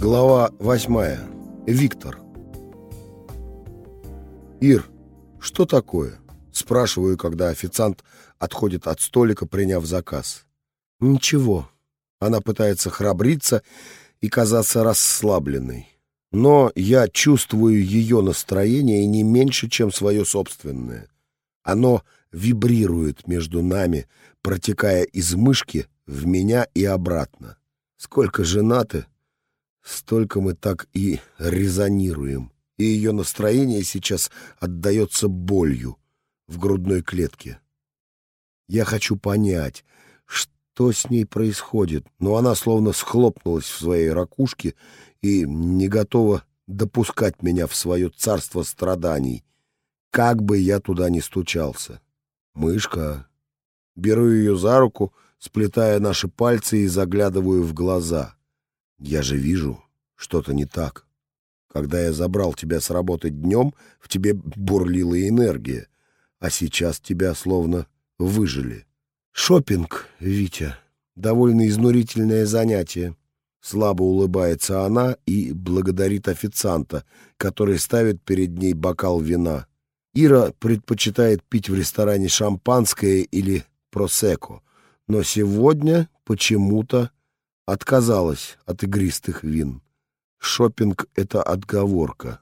Глава восьмая. Виктор. «Ир, что такое?» Спрашиваю, когда официант отходит от столика, приняв заказ. «Ничего». Она пытается храбриться и казаться расслабленной. Но я чувствую ее настроение не меньше, чем свое собственное. Оно вибрирует между нами, протекая из мышки в меня и обратно. Сколько женаты, столько мы так и резонируем. И ее настроение сейчас отдается болью в грудной клетке. Я хочу понять, что с ней происходит, но она словно схлопнулась в своей ракушке и не готова допускать меня в свое царство страданий, как бы я туда ни стучался. Мышка. Беру ее за руку, сплетая наши пальцы и заглядываю в глаза. Я же вижу, что-то не так. Когда я забрал тебя с работы днем, в тебе бурлила энергия, а сейчас тебя словно выжили. Шопинг, Витя, довольно изнурительное занятие. Слабо улыбается она и благодарит официанта, который ставит перед ней бокал вина. Ира предпочитает пить в ресторане шампанское или просеко, но сегодня почему-то отказалась от игристых вин. Шопинг — это отговорка.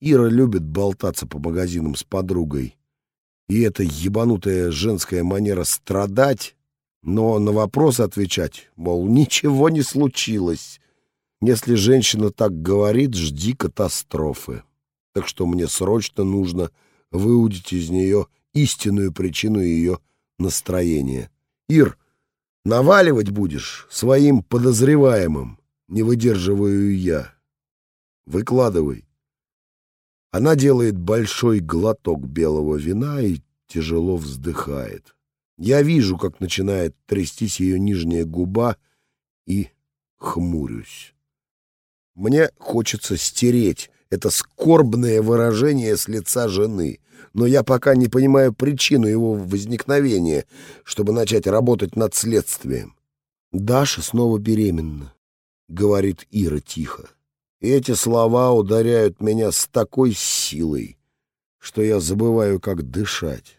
Ира любит болтаться по магазинам с подругой. И эта ебанутая женская манера страдать, но на вопрос отвечать, мол, ничего не случилось. Если женщина так говорит, жди катастрофы. Так что мне срочно нужно выудить из нее истинную причину ее настроения. Ир, наваливать будешь своим подозреваемым, не выдерживаю я. Выкладывай. Она делает большой глоток белого вина и тяжело вздыхает. Я вижу, как начинает трястись ее нижняя губа, и хмурюсь. Мне хочется стереть это скорбное выражение с лица жены, но я пока не понимаю причину его возникновения, чтобы начать работать над следствием. «Даша снова беременна», — говорит Ира тихо. Эти слова ударяют меня с такой силой, что я забываю, как дышать.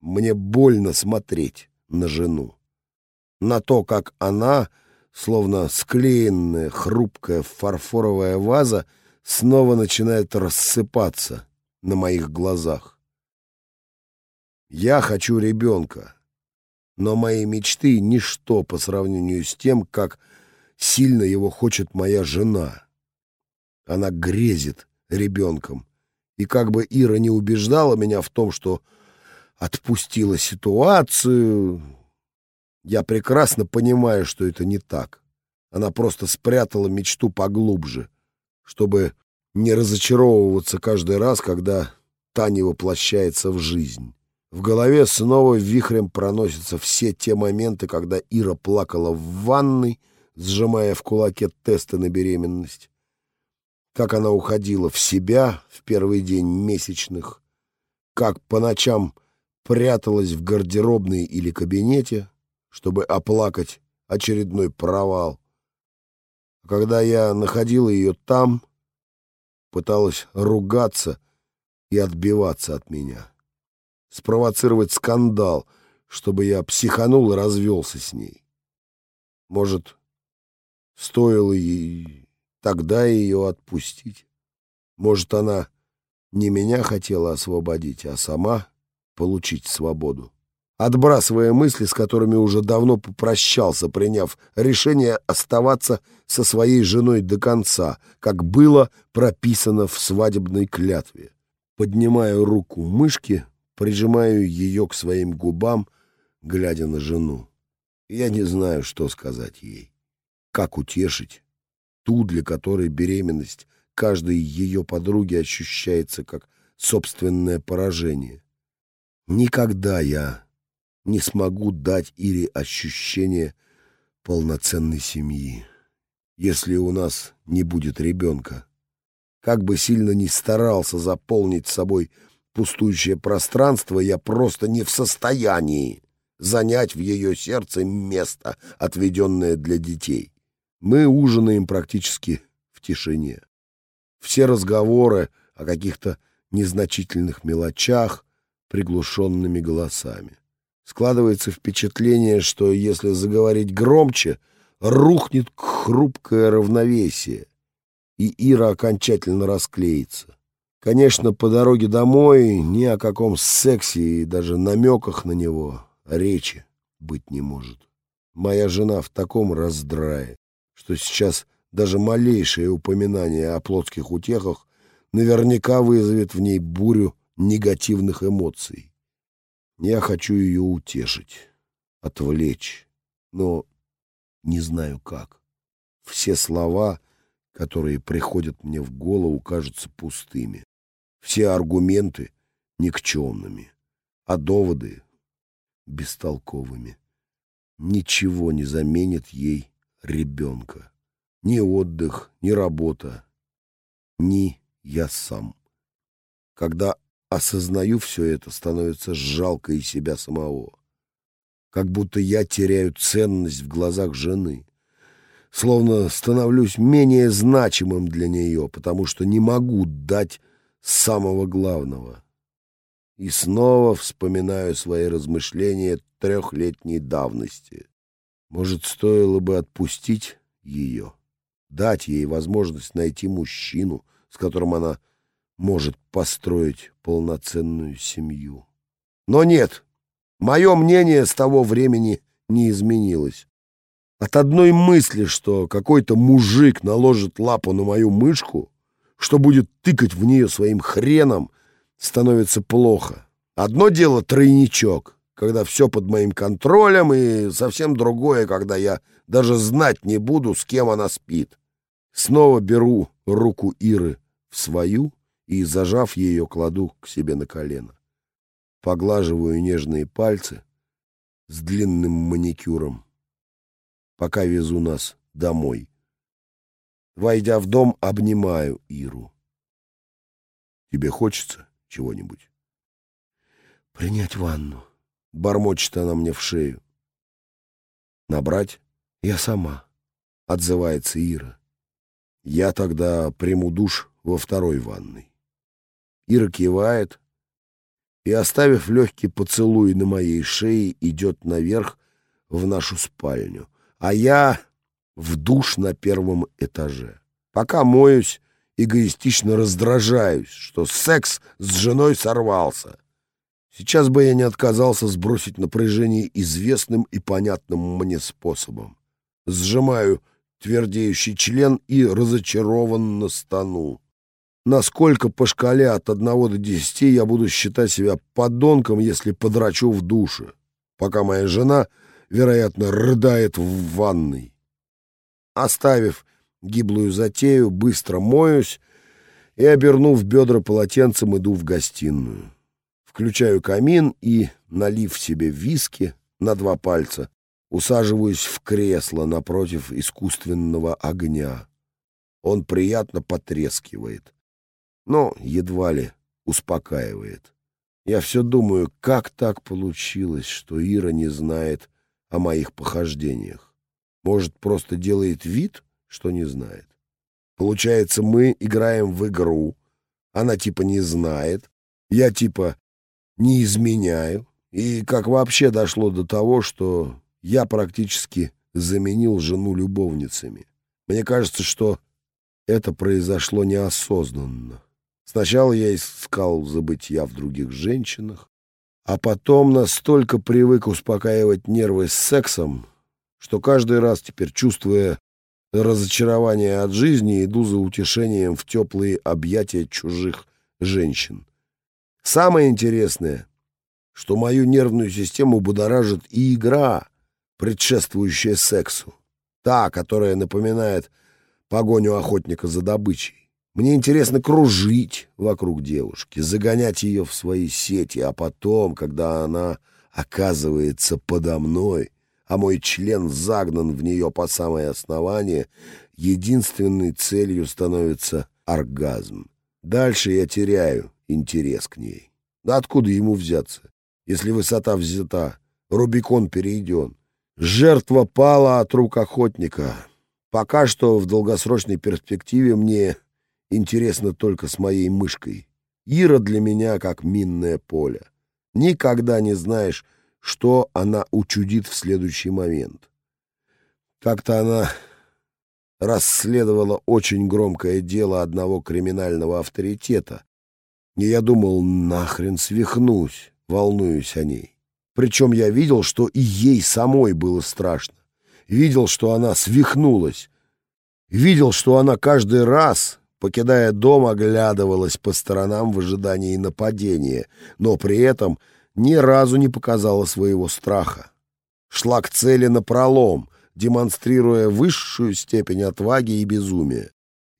Мне больно смотреть на жену, на то, как она, словно склеенная хрупкая фарфоровая ваза, снова начинает рассыпаться на моих глазах. Я хочу ребенка, но мои мечты — ничто по сравнению с тем, как сильно его хочет моя жена. Она грезит ребенком. И как бы Ира не убеждала меня в том, что отпустила ситуацию, я прекрасно понимаю, что это не так. Она просто спрятала мечту поглубже, чтобы не разочаровываться каждый раз, когда та не воплощается в жизнь. В голове снова вихрем проносятся все те моменты, когда Ира плакала в ванной, сжимая в кулаке тесты на беременность. Как она уходила в себя в первый день месячных, как по ночам пряталась в гардеробной или кабинете, чтобы оплакать очередной провал. Когда я находила ее там, пыталась ругаться и отбиваться от меня, спровоцировать скандал, чтобы я психанул и развелся с ней. Может, Стоило ей тогда ее отпустить. Может, она не меня хотела освободить, а сама получить свободу. Отбрасывая мысли, с которыми уже давно попрощался, приняв решение оставаться со своей женой до конца, как было прописано в свадебной клятве. Поднимаю руку мышки, прижимаю ее к своим губам, глядя на жену. Я не знаю, что сказать ей. Как утешить ту, для которой беременность каждой ее подруги ощущается как собственное поражение? Никогда я не смогу дать Ире ощущение полноценной семьи, если у нас не будет ребенка. Как бы сильно ни старался заполнить собой пустующее пространство, я просто не в состоянии занять в ее сердце место, отведенное для детей. Мы ужинаем практически в тишине. Все разговоры о каких-то незначительных мелочах приглушенными голосами. Складывается впечатление, что если заговорить громче, рухнет хрупкое равновесие, и Ира окончательно расклеится. Конечно, по дороге домой ни о каком сексе и даже намеках на него речи быть не может. Моя жена в таком раздрае, что сейчас даже малейшее упоминание о плотских утехах наверняка вызовет в ней бурю негативных эмоций. Я хочу ее утешить, отвлечь, но не знаю как. Все слова, которые приходят мне в голову, кажутся пустыми. Все аргументы никчемными, а доводы бестолковыми. Ничего не заменит ей ребенка. Ни отдых, ни работа, ни я сам. Когда осознаю все это, становится жалко и себя самого. Как будто я теряю ценность в глазах жены. Словно становлюсь менее значимым для нее, потому что не могу дать самого главного. И снова вспоминаю свои размышления трехлетней давности. Может, стоило бы отпустить ее, дать ей возможность найти мужчину, с которым она может построить полноценную семью. Но нет, мое мнение с того времени не изменилось. От одной мысли, что какой-то мужик наложит лапу на мою мышку, что будет тыкать в нее своим хреном, становится плохо. Одно дело тройничок, когда все под моим контролем, и совсем другое, когда я даже знать не буду, с кем она спит. Снова беру руку Иры в свою и, зажав ее, кладу к себе на колено. Поглаживаю нежные пальцы с длинным маникюром, пока везу нас домой. Войдя в дом, обнимаю Иру. «Тебе хочется чего-нибудь?» «Принять ванну», — бормочет она мне в шею. «Набрать? Я сама», — отзывается Ира. «Я тогда приму душ во второй ванной». Ира кивает и, оставив легкий поцелуй на моей шее, идет наверх в нашу спальню, а я в душ на первом этаже. Пока моюсь, эгоистично раздражаюсь, что секс с женой сорвался. Сейчас бы я не отказался сбросить напряжение известным и понятным мне способом. Сжимаю твердеющий член и разочарованно стану. Насколько по шкале от одного до десяти я буду считать себя подонком, если подрачу в душе, пока моя жена, вероятно, рыдает в ванной. Оставив гиблую затею, быстро моюсь и, обернув бедра полотенцем, иду в гостиную. Включаю камин и, налив себе виски на два пальца, усаживаюсь в кресло напротив искусственного огня. Он приятно потрескивает, но едва ли успокаивает. Я все думаю, как так получилось, что Ира не знает о моих похождениях. Может, просто делает вид, что не знает. Получается, мы играем в игру. Она типа не знает. Я типа не изменяю. И как вообще дошло до того, что я практически заменил жену любовницами. Мне кажется, что это произошло неосознанно. Сначала я искал забытия в других женщинах, а потом настолько привык успокаивать нервы с сексом, что каждый раз теперь, чувствуя разочарование от жизни, иду за утешением в теплые объятия чужих женщин. Самое интересное, что мою нервную систему будоражит и игра, предшествующая сексу. Та, которая напоминает погоню охотника за добычей. Мне интересно кружить вокруг девушки, загонять ее в свои сети, а потом, когда она оказывается подо мной, а мой член загнан в нее по самое основание, единственной целью становится оргазм. Дальше я теряю интерес к ней. Да откуда ему взяться, если высота взята, Рубикон перейден? Жертва пала от рук охотника. Пока что в долгосрочной перспективе мне интересно только с моей мышкой. Ира для меня как минное поле. Никогда не знаешь, что она учудит в следующий момент. Как-то она расследовала очень громкое дело одного криминального авторитета, и я думал, нахрен свихнусь, волнуюсь о ней. Причем я видел, что и ей самой было страшно. Видел, что она свихнулась. Видел, что она каждый раз, покидая дом, оглядывалась по сторонам в ожидании нападения, но при этом ни разу не показала своего страха. Шла к цели напролом, демонстрируя высшую степень отваги и безумия.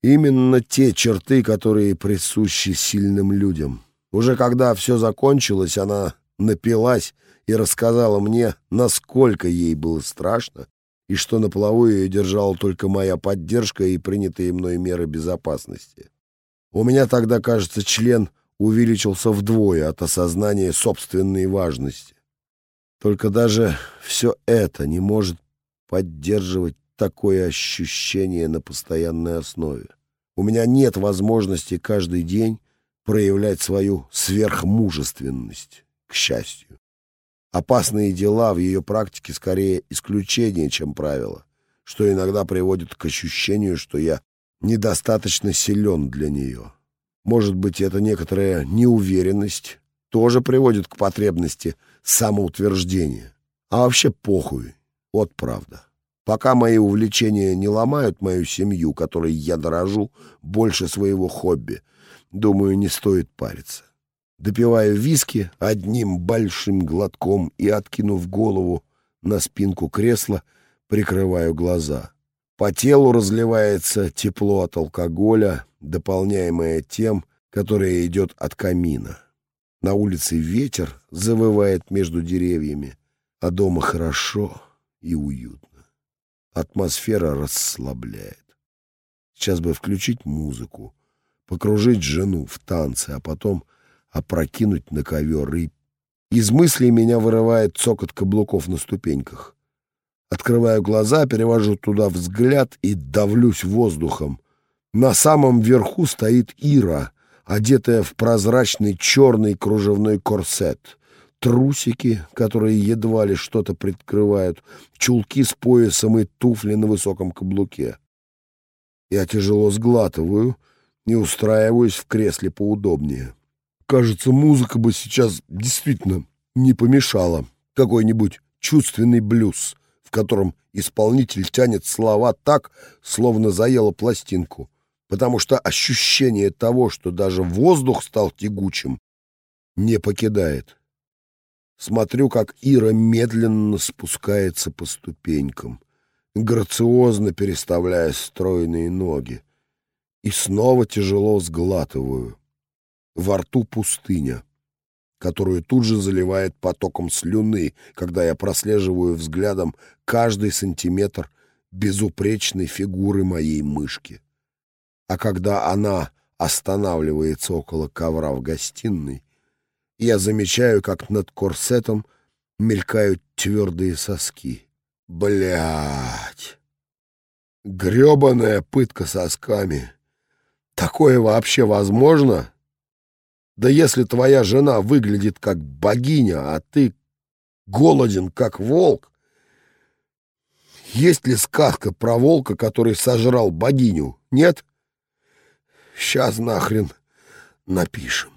Именно те черты, которые присущи сильным людям. Уже когда все закончилось, она напилась и рассказала мне, насколько ей было страшно, и что на плаву ее держала только моя поддержка и принятые мной меры безопасности. У меня тогда, кажется, член увеличился вдвое от осознания собственной важности. Только даже все это не может поддерживать такое ощущение на постоянной основе. У меня нет возможности каждый день проявлять свою сверхмужественность, к счастью. Опасные дела в ее практике скорее исключение, чем правило, что иногда приводит к ощущению, что я недостаточно силен для нее. Может быть, эта некоторая неуверенность тоже приводит к потребности самоутверждения. А вообще похуй, вот правда. Пока мои увлечения не ломают мою семью, которой я дорожу больше своего хобби, думаю, не стоит париться. Допиваю виски одним большим глотком и, откинув голову на спинку кресла, прикрываю глаза. По телу разливается тепло от алкоголя, дополняемое тем, которое идет от камина. На улице ветер завывает между деревьями, а дома хорошо и уютно. Атмосфера расслабляет. Сейчас бы включить музыку, покружить жену в танце, а потом опрокинуть на ковер. И из мыслей меня вырывает цокот каблуков на ступеньках. Открываю глаза, перевожу туда взгляд и давлюсь воздухом. На самом верху стоит Ира, одетая в прозрачный черный кружевной корсет трусики, которые едва ли что-то прикрывают, чулки с поясом и туфли на высоком каблуке. Я тяжело сглатываю и устраиваюсь в кресле поудобнее. Кажется, музыка бы сейчас действительно не помешала. Какой-нибудь чувственный блюз, в котором исполнитель тянет слова так, словно заела пластинку, потому что ощущение того, что даже воздух стал тягучим, не покидает. Смотрю, как Ира медленно спускается по ступенькам, грациозно переставляя стройные ноги. И снова тяжело сглатываю. Во рту пустыня, которую тут же заливает потоком слюны, когда я прослеживаю взглядом каждый сантиметр безупречной фигуры моей мышки. А когда она останавливается около ковра в гостиной, я замечаю, как над корсетом мелькают твердые соски. Блять! грёбаная пытка сосками. Такое вообще возможно? Да если твоя жена выглядит как богиня, а ты голоден, как волк, есть ли сказка про волка, который сожрал богиню? Нет? Сейчас нахрен напишем.